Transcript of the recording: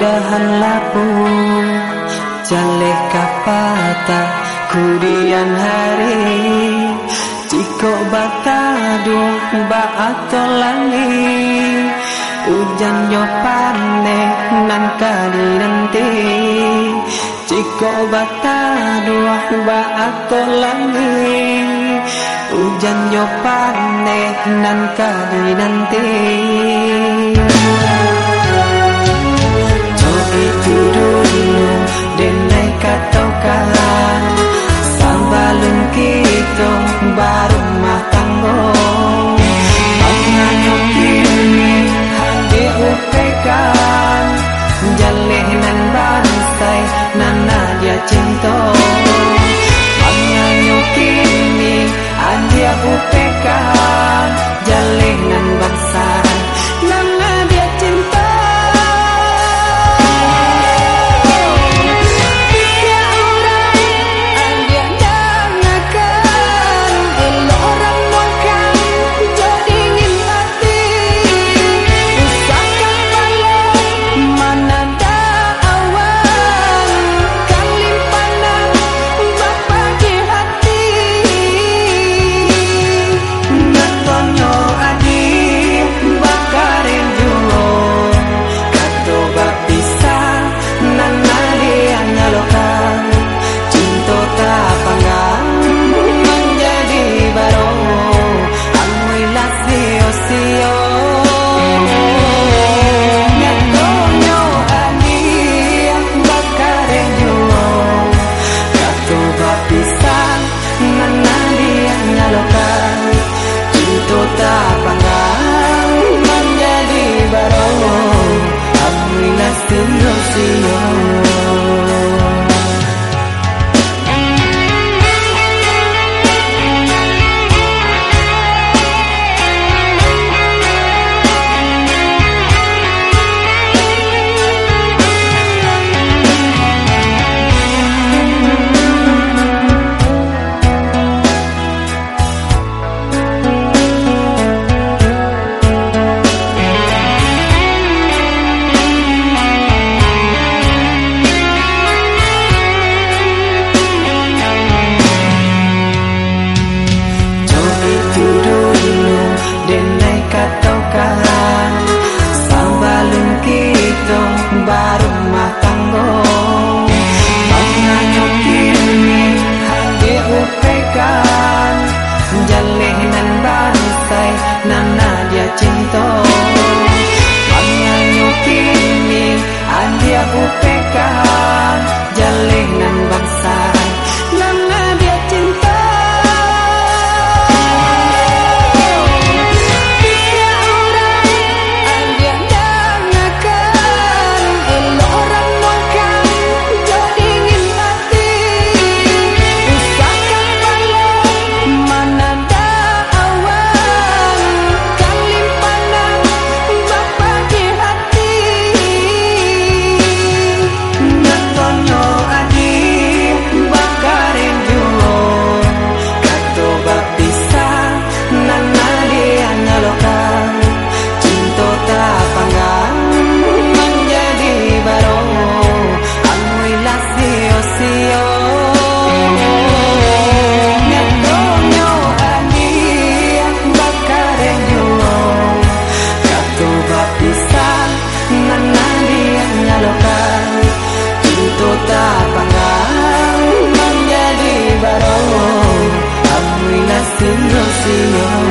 bahan lapu Jaleh kapata kudian hari. Ciko batadu ba atau langit Hujan yo pane nan kali nanti. Ciko batadu ba atau langit Hujan yo pane nan nanti see you.